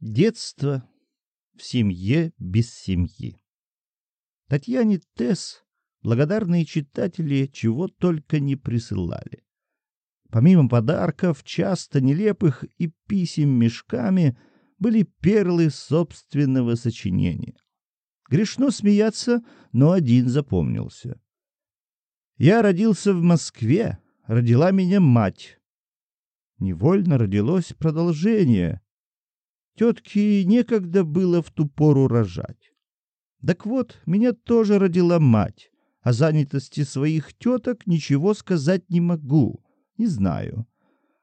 Детство в семье без семьи. Татьяне Тесс благодарные читатели чего только не присылали. Помимо подарков, часто нелепых и писем мешками, были перлы собственного сочинения. Грешно смеяться, но один запомнился. Я родился в Москве, родила меня мать. Невольно родилось продолжение. Тетке некогда было в ту пору рожать. Так вот, меня тоже родила мать. О занятости своих теток ничего сказать не могу, не знаю.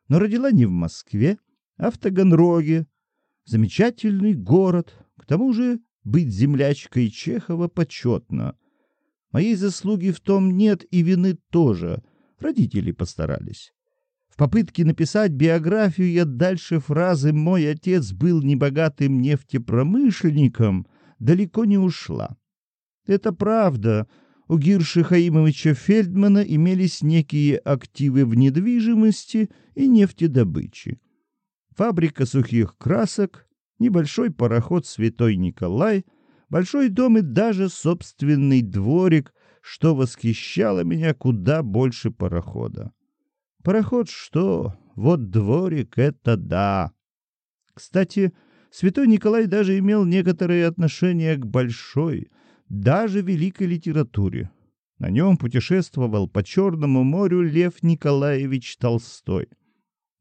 Но родила не в Москве, а в Таганроге. Замечательный город, к тому же быть землячкой Чехова почетно. Моей заслуги в том нет и вины тоже. Родители постарались. В попытке написать биографию я дальше фразы «мой отец был небогатым нефтепромышленником» далеко не ушла. Это правда. У Гирши Хаимовича Фельдмана имелись некие активы в недвижимости и нефтедобыче. Фабрика сухих красок, небольшой пароход «Святой Николай», большой дом и даже собственный дворик, что восхищало меня куда больше парохода. Пароход что? Вот дворик — это да. Кстати, Святой Николай даже имел некоторые отношения к большой, даже великой литературе. На нем путешествовал по Черному морю Лев Николаевич Толстой.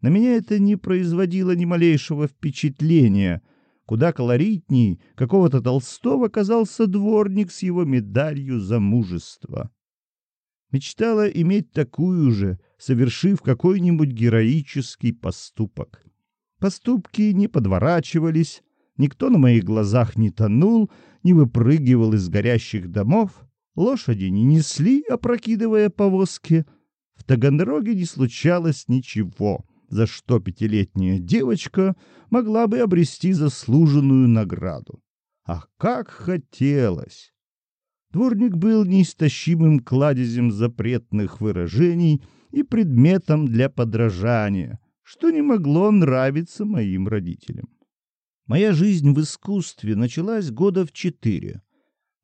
На меня это не производило ни малейшего впечатления — Куда колоритней какого-то Толстого оказался дворник с его медалью за мужество. Мечтала иметь такую же, совершив какой-нибудь героический поступок. Поступки не подворачивались, никто на моих глазах не тонул, не выпрыгивал из горящих домов, лошади не несли, опрокидывая повозки. В Таганроге не случалось ничего за что пятилетняя девочка могла бы обрести заслуженную награду. Ах, как хотелось! Дворник был неистощимым кладезем запретных выражений и предметом для подражания, что не могло нравиться моим родителям. Моя жизнь в искусстве началась года в четыре.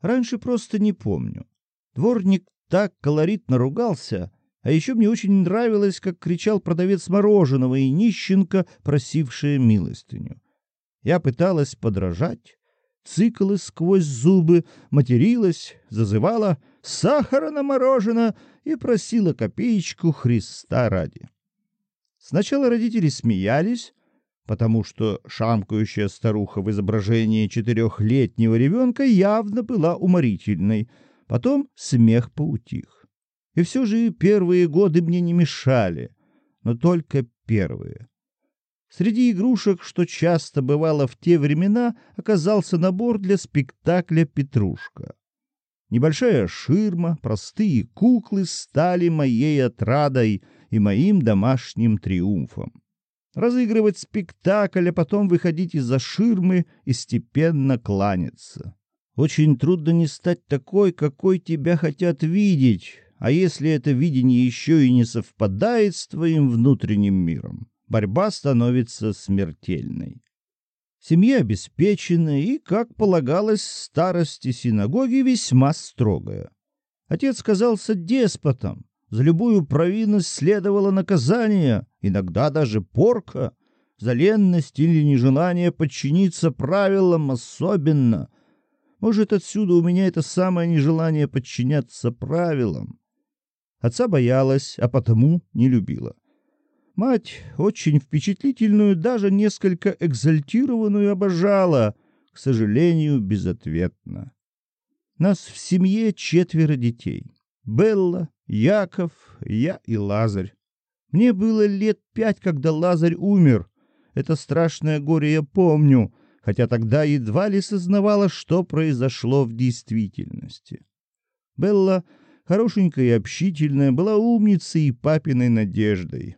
Раньше просто не помню. Дворник так колоритно ругался, а еще мне очень нравилось, как кричал продавец мороженого и нищенка, просившая милостыню. Я пыталась подражать, цикалась сквозь зубы, материлась, зазывала сахара на мороженое и просила копеечку Христа ради. Сначала родители смеялись, потому что шамкающая старуха в изображении четырехлетнего ребенка явно была уморительной. Потом смех поутих. И все же первые годы мне не мешали, но только первые. Среди игрушек, что часто бывало в те времена, оказался набор для спектакля «Петрушка». Небольшая ширма, простые куклы стали моей отрадой и моим домашним триумфом. Разыгрывать спектакль, а потом выходить из-за ширмы и степенно кланяться. Очень трудно не стать такой, какой тебя хотят видеть, а если это видение еще и не совпадает с твоим внутренним миром, борьба становится смертельной. Семья обеспеченная и, как полагалось, старости синагоги весьма строгая. Отец казался деспотом, за любую провинность следовало наказание, иногда даже порка, за ленность или нежелание подчиниться правилам особенно. Может, отсюда у меня это самое нежелание подчиняться правилам. Отца боялась, а потому не любила. Мать, очень впечатлительную, даже несколько экзальтированную, обожала, к сожалению, безответно. Нас в семье четверо детей. Белла, Яков, я и Лазарь. Мне было лет пять, когда Лазарь умер. Это страшное горе я помню, хотя тогда едва ли сознавала, что произошло в действительности. Белла хорошенькая и общительная, была умницей и папиной надеждой.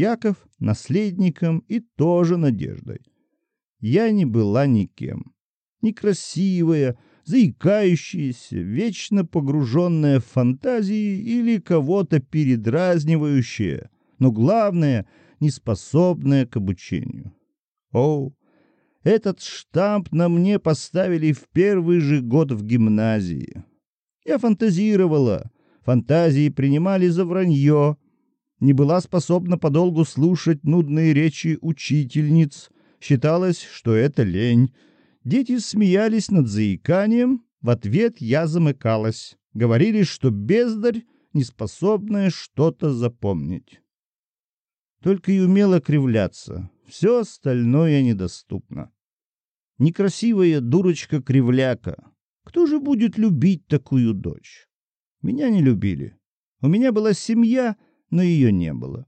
Яков — наследником и тоже надеждой. Я не была никем. Некрасивая, заикающаяся, вечно погруженная в фантазии или кого-то передразнивающая, но главное — неспособная к обучению. О, Этот штамп на мне поставили в первый же год в гимназии. Я фантазировала, фантазии принимали за вранье, не была способна подолгу слушать нудные речи учительниц, считалось, что это лень. Дети смеялись над заиканием, в ответ я замыкалась. Говорили, что бездарь, неспособная что-то запомнить. Только и умела кривляться, все остальное недоступно. Некрасивая дурочка-кривляка. Кто же будет любить такую дочь? Меня не любили. У меня была семья, но ее не было.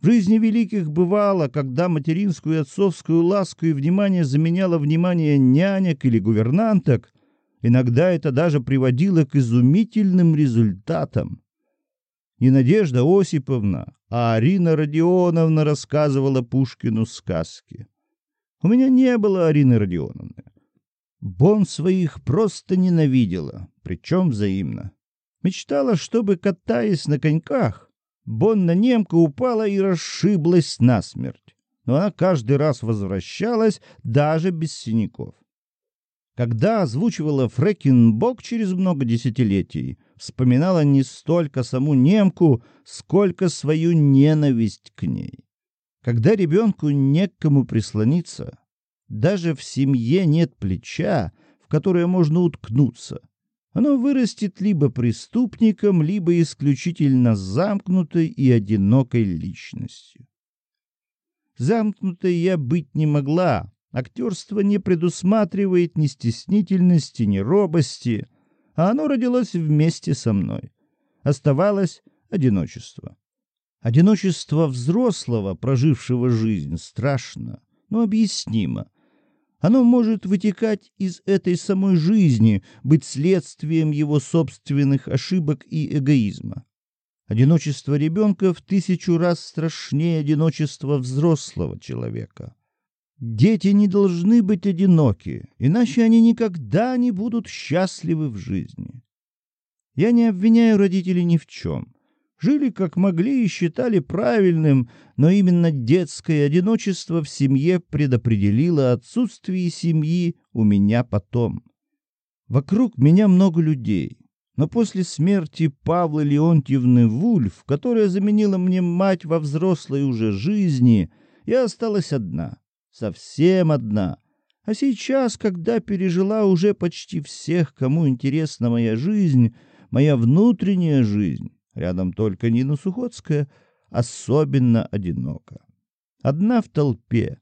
В жизни великих бывало, когда материнскую и отцовскую ласку и внимание заменяло внимание нянек или гувернанток, иногда это даже приводило к изумительным результатам. Не Надежда Осиповна, а Арина Родионовна рассказывала Пушкину сказки. У меня не было Арины Родионовны. Бон своих просто ненавидела, причем взаимно. Мечтала, чтобы, катаясь на коньках, Бонна немка упала и расшиблась насмерть. Но она каждый раз возвращалась, даже без синяков. Когда озвучивала Фрекенбок через много десятилетий, вспоминала не столько саму немку, сколько свою ненависть к ней. Когда ребенку не к кому прислониться, даже в семье нет плеча, в которое можно уткнуться, оно вырастет либо преступником, либо исключительно замкнутой и одинокой личностью. Замкнутой я быть не могла. Актерство не предусматривает ни стеснительности, ни робости — а оно родилось вместе со мной. Оставалось одиночество. Одиночество взрослого, прожившего жизнь, страшно, но объяснимо. Оно может вытекать из этой самой жизни, быть следствием его собственных ошибок и эгоизма. Одиночество ребенка в тысячу раз страшнее одиночества взрослого человека. Дети не должны быть одиноки, иначе они никогда не будут счастливы в жизни. Я не обвиняю родителей ни в чем. Жили как могли и считали правильным, но именно детское одиночество в семье предопределило отсутствие семьи у меня потом. Вокруг меня много людей, но после смерти Павла Леонтьевны Вульф, которая заменила мне мать во взрослой уже жизни, я осталась одна совсем одна. А сейчас, когда пережила уже почти всех, кому интересна моя жизнь, моя внутренняя жизнь, рядом только Нина Сухотская, особенно одинока. Одна в толпе.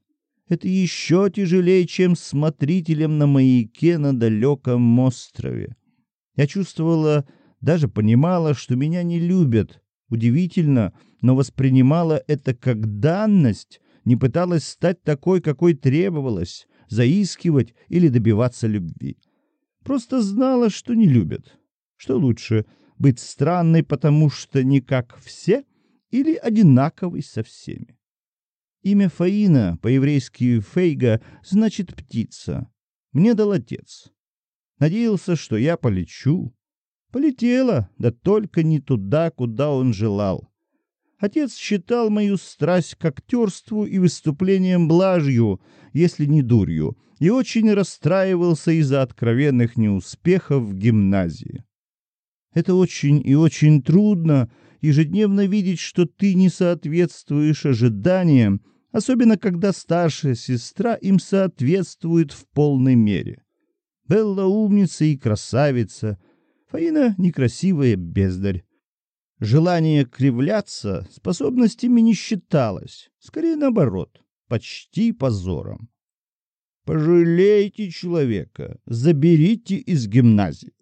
Это еще тяжелее, чем смотрителем на маяке на далеком острове. Я чувствовала, даже понимала, что меня не любят. Удивительно, но воспринимала это как данность, не пыталась стать такой, какой требовалось, заискивать или добиваться любви. Просто знала, что не любят. Что лучше, быть странной, потому что не как все, или одинаковой со всеми? Имя Фаина, по-еврейски «фейга», значит «птица». Мне дал отец. Надеялся, что я полечу. Полетела, да только не туда, куда он желал. Отец считал мою страсть к актерству и выступлениям блажью, если не дурью, и очень расстраивался из-за откровенных неуспехов в гимназии. Это очень и очень трудно ежедневно видеть, что ты не соответствуешь ожиданиям, особенно когда старшая сестра им соответствует в полной мере. Белла умница и красавица, Фаина некрасивая бездарь. Желание кривляться способностями не считалось, скорее наоборот, почти позором. Пожалейте человека, заберите из гимназии.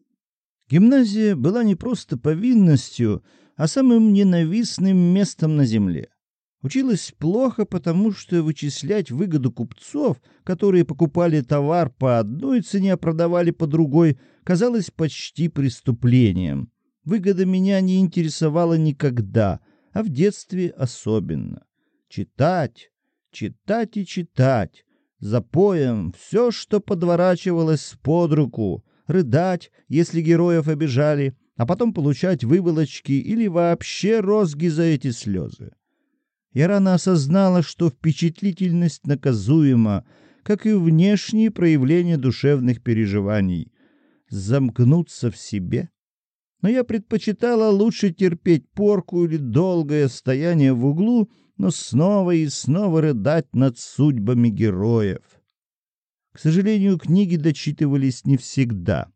Гимназия была не просто повинностью, а самым ненавистным местом на земле. Училась плохо, потому что вычислять выгоду купцов, которые покупали товар по одной цене, а продавали по другой, казалось почти преступлением. Выгода меня не интересовала никогда, а в детстве особенно. Читать, читать и читать. Запоем все, что подворачивалось под руку. Рыдать, если героев обижали, а потом получать выволочки или вообще розги за эти слезы. Я рано осознала, что впечатлительность наказуема, как и внешние проявления душевных переживаний. Замкнуться в себе? Но я предпочитала лучше терпеть порку или долгое стояние в углу, но снова и снова рыдать над судьбами героев. К сожалению, книги дочитывались не всегда.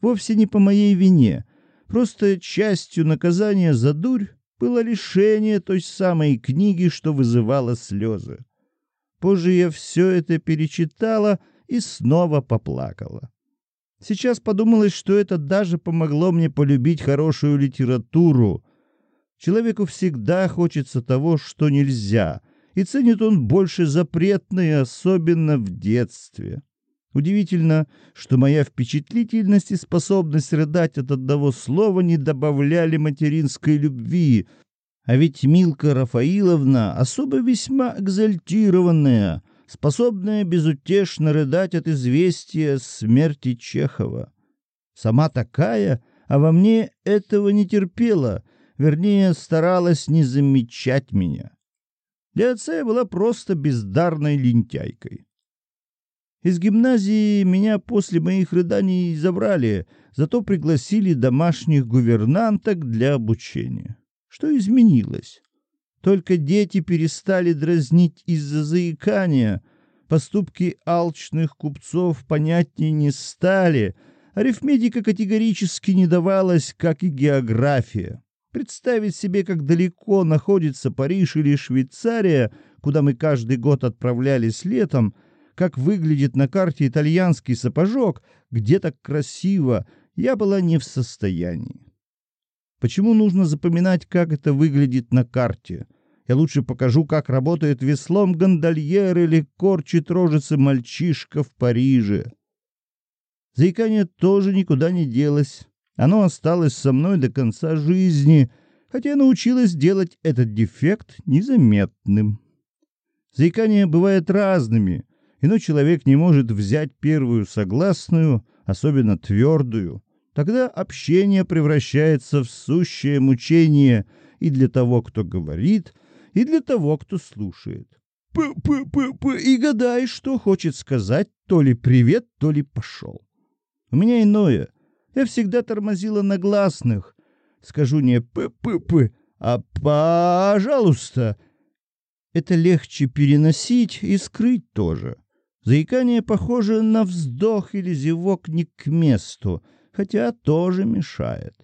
Вовсе не по моей вине. Просто частью наказания за дурь было лишение той самой книги, что вызывало слезы. Позже я все это перечитала и снова поплакала. Сейчас подумалось, что это даже помогло мне полюбить хорошую литературу. Человеку всегда хочется того, что нельзя, и ценит он больше запретное, особенно в детстве. Удивительно, что моя впечатлительность и способность рыдать от одного слова не добавляли материнской любви, а ведь Милка Рафаиловна особо весьма экзальтированная, способная безутешно рыдать от известия смерти Чехова. Сама такая, а во мне этого не терпела, вернее, старалась не замечать меня. Для отца я была просто бездарной лентяйкой. Из гимназии меня после моих рыданий забрали, зато пригласили домашних гувернанток для обучения. Что изменилось? Только дети перестали дразнить из-за заикания, поступки алчных купцов понятнее не стали, арифметика категорически не давалась, как и география. Представить себе, как далеко находится Париж или Швейцария, куда мы каждый год отправлялись летом, как выглядит на карте итальянский сапожок, где так красиво, я была не в состоянии. Почему нужно запоминать, как это выглядит на карте? Я лучше покажу, как работает веслом гондольер или корчит рожицы мальчишка в Париже. Заикание тоже никуда не делось. Оно осталось со мной до конца жизни, хотя я научилась делать этот дефект незаметным. Заикания бывают разными — Иной человек не может взять первую согласную, особенно твердую. Тогда общение превращается в сущее мучение и для того, кто говорит, и для того, кто слушает. П-п-п-п и гадай, что хочет сказать, то ли привет, то ли пошел. У меня иное. Я всегда тормозила на гласных. Скажу не п-п-п, а пожалуйста. Это легче переносить и скрыть тоже. Заикание похоже на вздох или зевок не к месту, хотя тоже мешает.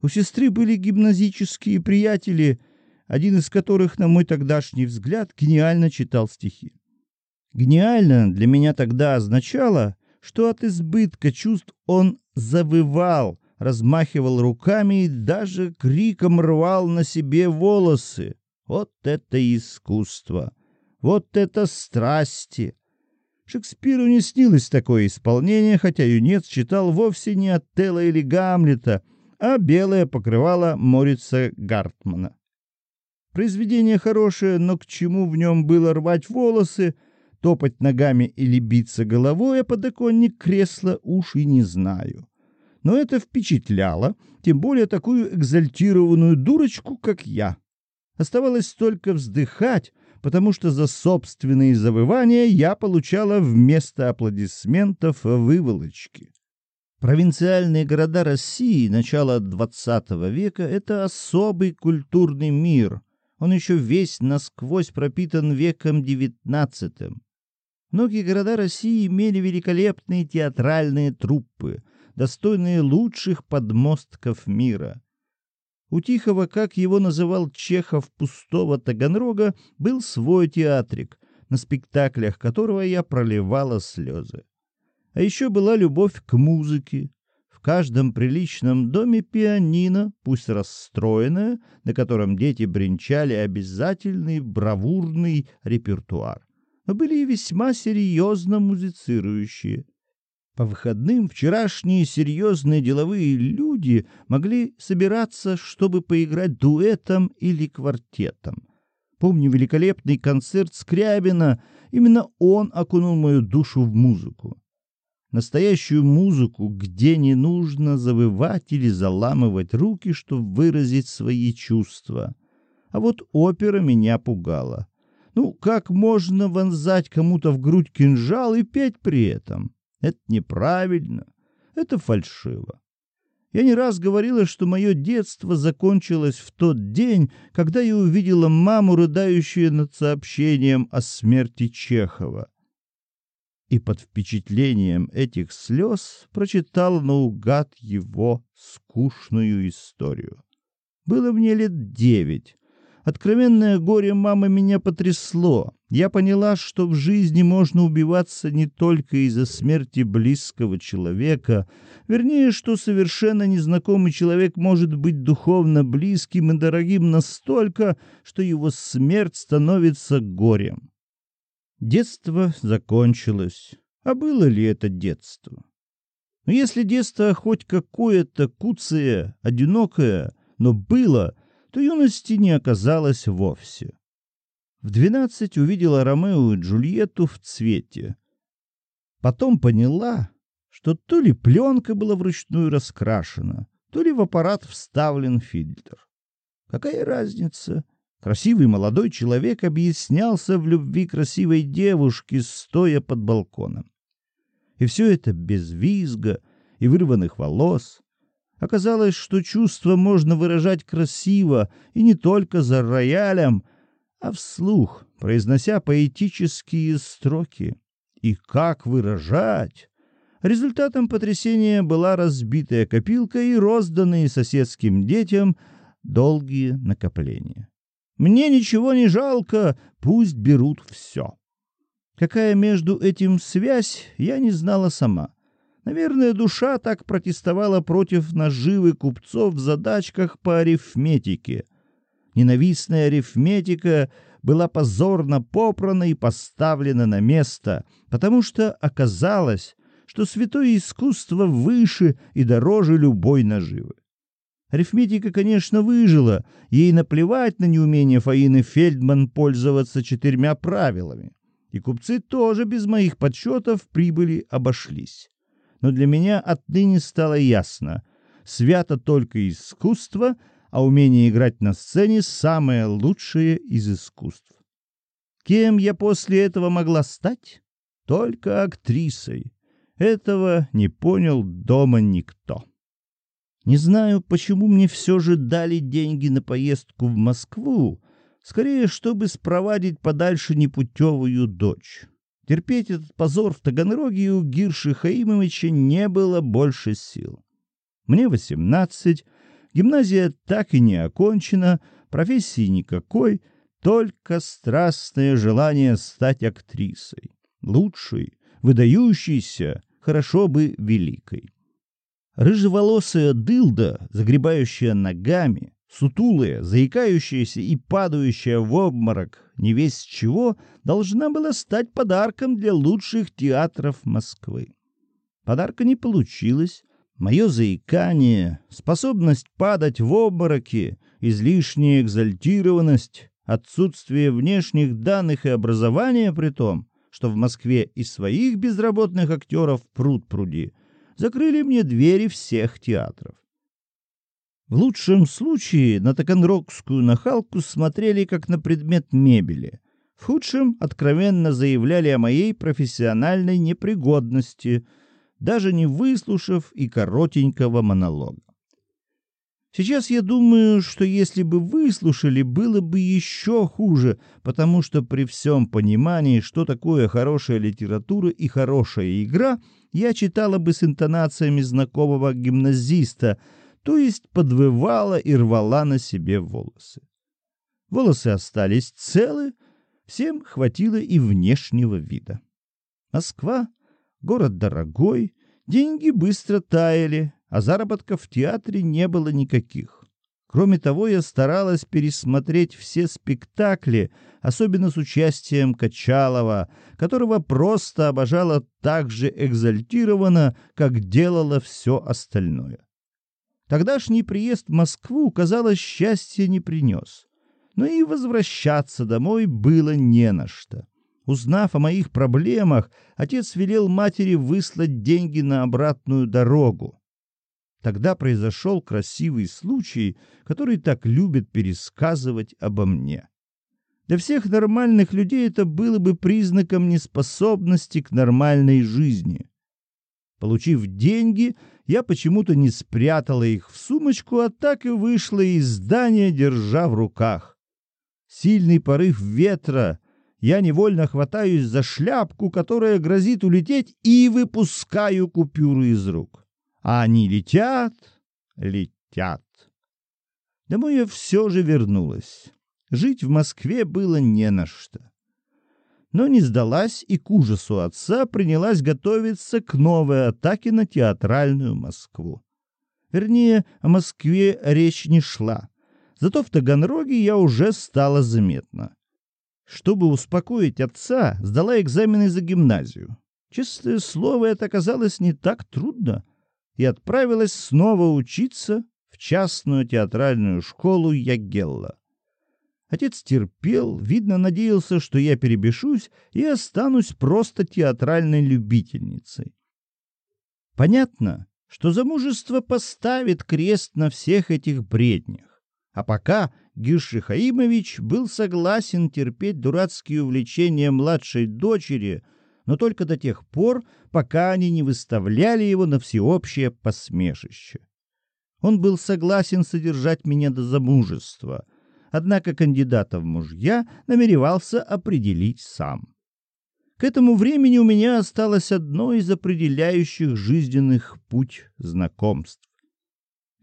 У сестры были гимназические приятели, один из которых, на мой тогдашний взгляд, гениально читал стихи. Гениально для меня тогда означало, что от избытка чувств он завывал, размахивал руками и даже криком рвал на себе волосы. Вот это искусство! Вот это страсти! Шекспиру не снилось такое исполнение, хотя юнец читал вовсе не Отелло или Гамлета, а белое покрывало Морица Гартмана. Произведение хорошее, но к чему в нем было рвать волосы, топать ногами или биться головой, а подоконник кресла уж и не знаю. Но это впечатляло, тем более такую экзальтированную дурочку, как я. Оставалось только вздыхать, потому что за собственные завывания я получала вместо аплодисментов выволочки. Провинциальные города России начала XX века — это особый культурный мир. Он еще весь насквозь пропитан веком XIX. Многие города России имели великолепные театральные труппы, достойные лучших подмостков мира. У Тихого, как его называл Чехов пустого Таганрога, был свой театрик, на спектаклях которого я проливала слезы. А еще была любовь к музыке. В каждом приличном доме пианино, пусть расстроенное, на котором дети бренчали обязательный бравурный репертуар. Но были весьма серьезно музицирующие – по выходным вчерашние серьезные деловые люди могли собираться, чтобы поиграть дуэтом или квартетом. Помню великолепный концерт Скрябина, именно он окунул мою душу в музыку. Настоящую музыку, где не нужно завывать или заламывать руки, чтобы выразить свои чувства. А вот опера меня пугала. Ну, как можно вонзать кому-то в грудь кинжал и петь при этом? Это неправильно, это фальшиво. Я не раз говорила, что мое детство закончилось в тот день, когда я увидела маму, рыдающую над сообщением о смерти Чехова. И под впечатлением этих слез прочитала наугад его скучную историю. Было мне лет девять. Откровенное горе мамы меня потрясло. Я поняла, что в жизни можно убиваться не только из-за смерти близкого человека, вернее, что совершенно незнакомый человек может быть духовно близким и дорогим настолько, что его смерть становится горем. Детство закончилось. А было ли это детство? Но если детство хоть какое-то куцее, одинокое, но было, то юности не оказалось вовсе. В двенадцать увидела Ромео и Джульетту в цвете. Потом поняла, что то ли пленка была вручную раскрашена, то ли в аппарат вставлен фильтр. Какая разница? Красивый молодой человек объяснялся в любви красивой девушки, стоя под балконом. И все это без визга и вырванных волос, Оказалось, что чувства можно выражать красиво и не только за роялем, а вслух, произнося поэтические строки. И как выражать? Результатом потрясения была разбитая копилка и розданные соседским детям долгие накопления. Мне ничего не жалко, пусть берут все. Какая между этим связь, я не знала сама. Наверное, душа так протестовала против наживы купцов в задачках по арифметике. Ненавистная арифметика была позорно попрана и поставлена на место, потому что оказалось, что святое искусство выше и дороже любой наживы. Арифметика, конечно, выжила, ей наплевать на неумение Фаины Фельдман пользоваться четырьмя правилами. И купцы тоже без моих подсчетов прибыли обошлись но для меня отныне стало ясно. Свято только искусство, а умение играть на сцене — самое лучшее из искусств. Кем я после этого могла стать? Только актрисой. Этого не понял дома никто. Не знаю, почему мне все же дали деньги на поездку в Москву, скорее, чтобы спровадить подальше непутевую дочь. Терпеть этот позор в Таганроге у Гирши Хаимовича не было больше сил. Мне восемнадцать, гимназия так и не окончена, профессии никакой, только страстное желание стать актрисой. Лучшей, выдающейся, хорошо бы великой. Рыжеволосая дылда, загребающая ногами, сутулая, заикающаяся и падающая в обморок, не весь чего, должна была стать подарком для лучших театров Москвы. Подарка не получилось. Мое заикание, способность падать в обмороки, излишняя экзальтированность, отсутствие внешних данных и образования при том, что в Москве и своих безработных актеров пруд пруди, закрыли мне двери всех театров. В лучшем случае на таганрогскую нахалку смотрели как на предмет мебели. В худшем откровенно заявляли о моей профессиональной непригодности, даже не выслушав и коротенького монолога. Сейчас я думаю, что если бы выслушали, было бы еще хуже, потому что при всем понимании, что такое хорошая литература и хорошая игра, я читала бы с интонациями знакомого гимназиста — то есть подвывала и рвала на себе волосы. Волосы остались целы, всем хватило и внешнего вида. Москва — город дорогой, деньги быстро таяли, а заработков в театре не было никаких. Кроме того, я старалась пересмотреть все спектакли, особенно с участием Качалова, которого просто обожала так же экзальтированно, как делала все остальное. Тогдашний приезд в Москву, казалось, счастья не принес. Но и возвращаться домой было не на что. Узнав о моих проблемах, отец велел матери выслать деньги на обратную дорогу. Тогда произошел красивый случай, который так любят пересказывать обо мне. Для всех нормальных людей это было бы признаком неспособности к нормальной жизни. Получив деньги, я почему-то не спрятала их в сумочку, а так и вышла из здания, держа в руках. Сильный порыв ветра, я невольно хватаюсь за шляпку, которая грозит улететь, и выпускаю купюры из рук. А они летят, летят. Домой я все же вернулась. Жить в Москве было не на что. Но не сдалась и к ужасу отца принялась готовиться к новой атаке на театральную Москву. Вернее, о Москве речь не шла. Зато в Таганроге я уже стала заметна. Чтобы успокоить отца, сдала экзамены за гимназию. Честное слово, это оказалось не так трудно. И отправилась снова учиться в частную театральную школу Ягелла. Отец терпел, видно, надеялся, что я перебешусь и останусь просто театральной любительницей. Понятно, что замужество поставит крест на всех этих бреднях. А пока Гирши Хаимович был согласен терпеть дурацкие увлечения младшей дочери, но только до тех пор, пока они не выставляли его на всеобщее посмешище. Он был согласен содержать меня до замужества — однако кандидата в мужья намеревался определить сам. К этому времени у меня осталось одно из определяющих жизненных путь знакомств.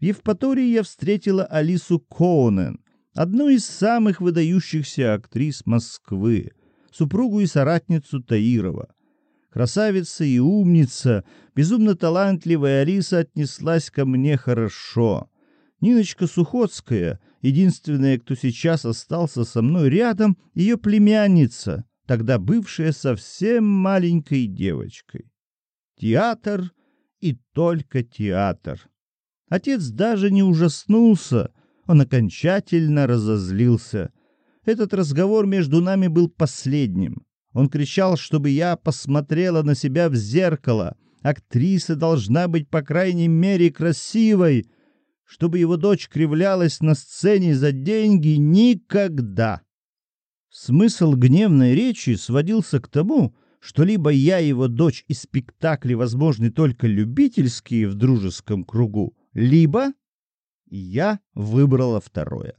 В Евпатории я встретила Алису Коунен, одну из самых выдающихся актрис Москвы, супругу и соратницу Таирова. Красавица и умница, безумно талантливая Алиса отнеслась ко мне хорошо. Ниночка Сухоцкая, единственная, кто сейчас остался со мной рядом, ее племянница, тогда бывшая совсем маленькой девочкой. Театр и только театр. Отец даже не ужаснулся, он окончательно разозлился. Этот разговор между нами был последним. Он кричал, чтобы я посмотрела на себя в зеркало. Актриса должна быть, по крайней мере, красивой, чтобы его дочь кривлялась на сцене за деньги никогда. Смысл гневной речи сводился к тому, что либо я его дочь и спектакли возможны только любительские в дружеском кругу, либо я выбрала второе.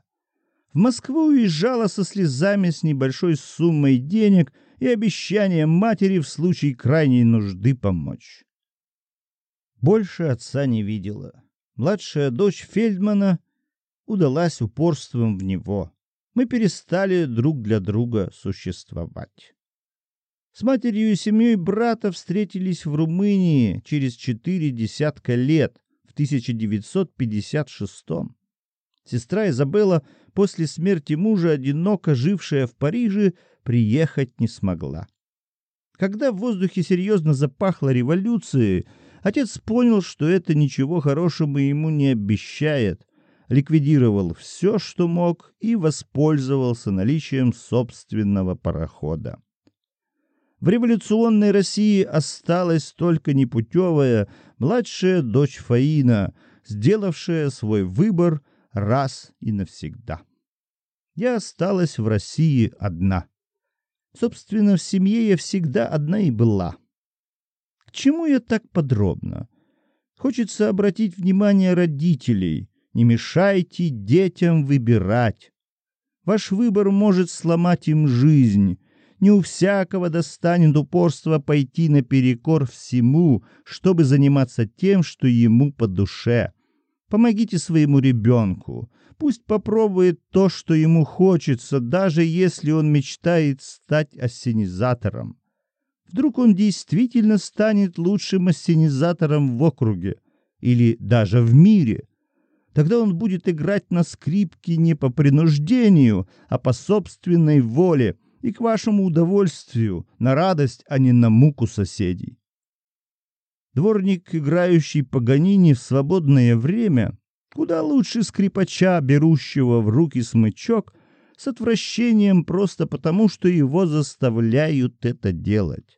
В Москву уезжала со слезами с небольшой суммой денег и обещанием матери в случае крайней нужды помочь. Больше отца не видела. Младшая дочь Фельдмана удалась упорством в него. Мы перестали друг для друга существовать. С матерью и семьей брата встретились в Румынии через четыре десятка лет, в 1956 -м. Сестра Изабелла, после смерти мужа, одиноко жившая в Париже, приехать не смогла. Когда в воздухе серьезно запахло революцией, Отец понял, что это ничего хорошего ему не обещает, ликвидировал все, что мог, и воспользовался наличием собственного парохода. В революционной России осталась только непутевая младшая дочь Фаина, сделавшая свой выбор раз и навсегда. Я осталась в России одна. Собственно, в семье я всегда одна и была. К чему я так подробно? Хочется обратить внимание родителей. Не мешайте детям выбирать. Ваш выбор может сломать им жизнь. Не у всякого достанет упорство пойти наперекор всему, чтобы заниматься тем, что ему по душе. Помогите своему ребенку. Пусть попробует то, что ему хочется, даже если он мечтает стать ассенизатором. Вдруг он действительно станет лучшим ассенизатором в округе или даже в мире. Тогда он будет играть на скрипке не по принуждению, а по собственной воле и к вашему удовольствию, на радость, а не на муку соседей. Дворник, играющий Паганини в свободное время, куда лучше скрипача, берущего в руки смычок, с отвращением просто потому, что его заставляют это делать.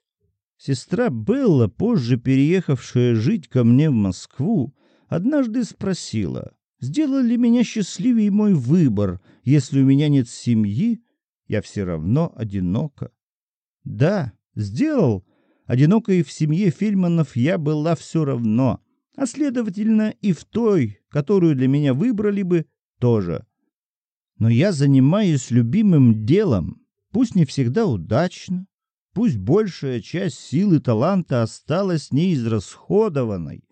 Сестра Белла, позже переехавшая жить ко мне в Москву, однажды спросила, сделал ли меня счастливее мой выбор, если у меня нет семьи я все равно одинока. Да, сделал. Одинокой в семье Фильманов я была все равно, а следовательно и в той, которую для меня выбрали бы, тоже. Но я занимаюсь любимым делом, пусть не всегда удачно, пусть большая часть сил и таланта осталась неизрасходованной,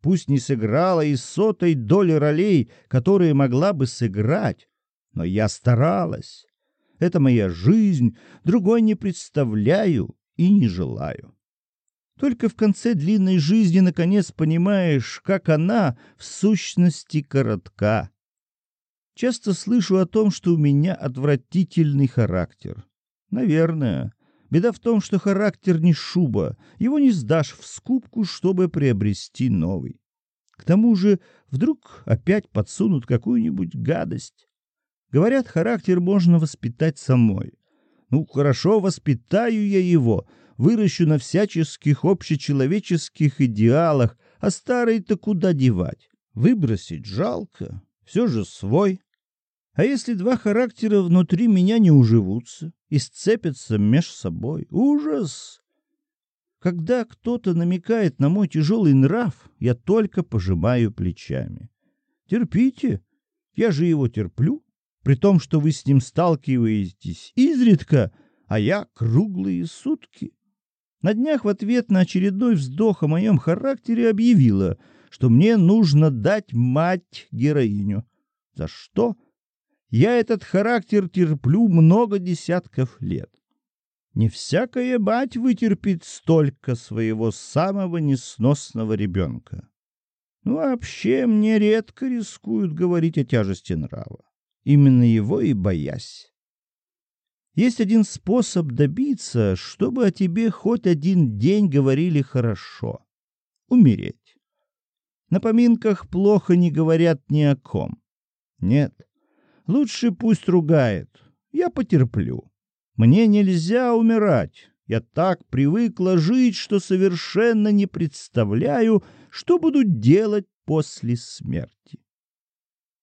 пусть не сыграла и сотой доли ролей, которые могла бы сыграть, но я старалась. Это моя жизнь, другой не представляю и не желаю. Только в конце длинной жизни наконец понимаешь, как она в сущности коротка. Часто слышу о том, что у меня отвратительный характер. Наверное. Беда в том, что характер не шуба, его не сдашь в скупку, чтобы приобрести новый. К тому же вдруг опять подсунут какую-нибудь гадость. Говорят, характер можно воспитать самой. Ну, хорошо, воспитаю я его, выращу на всяческих общечеловеческих идеалах, а старый-то куда девать? Выбросить жалко, все же свой. А если два характера внутри меня не уживутся и сцепятся меж собой? Ужас! Когда кто-то намекает на мой тяжелый нрав, я только пожимаю плечами. Терпите, я же его терплю при том, что вы с ним сталкиваетесь изредка, а я круглые сутки. На днях в ответ на очередной вздох о моем характере объявила, что мне нужно дать мать-героиню. За что? Я этот характер терплю много десятков лет. Не всякая мать вытерпит столько своего самого несносного ребенка. Вообще мне редко рискуют говорить о тяжести нрава именно его и боясь. Есть один способ добиться, чтобы о тебе хоть один день говорили хорошо — умереть. На поминках плохо не говорят ни о ком. Нет, лучше пусть ругает, я потерплю. Мне нельзя умирать, я так привыкла жить, что совершенно не представляю, что буду делать после смерти.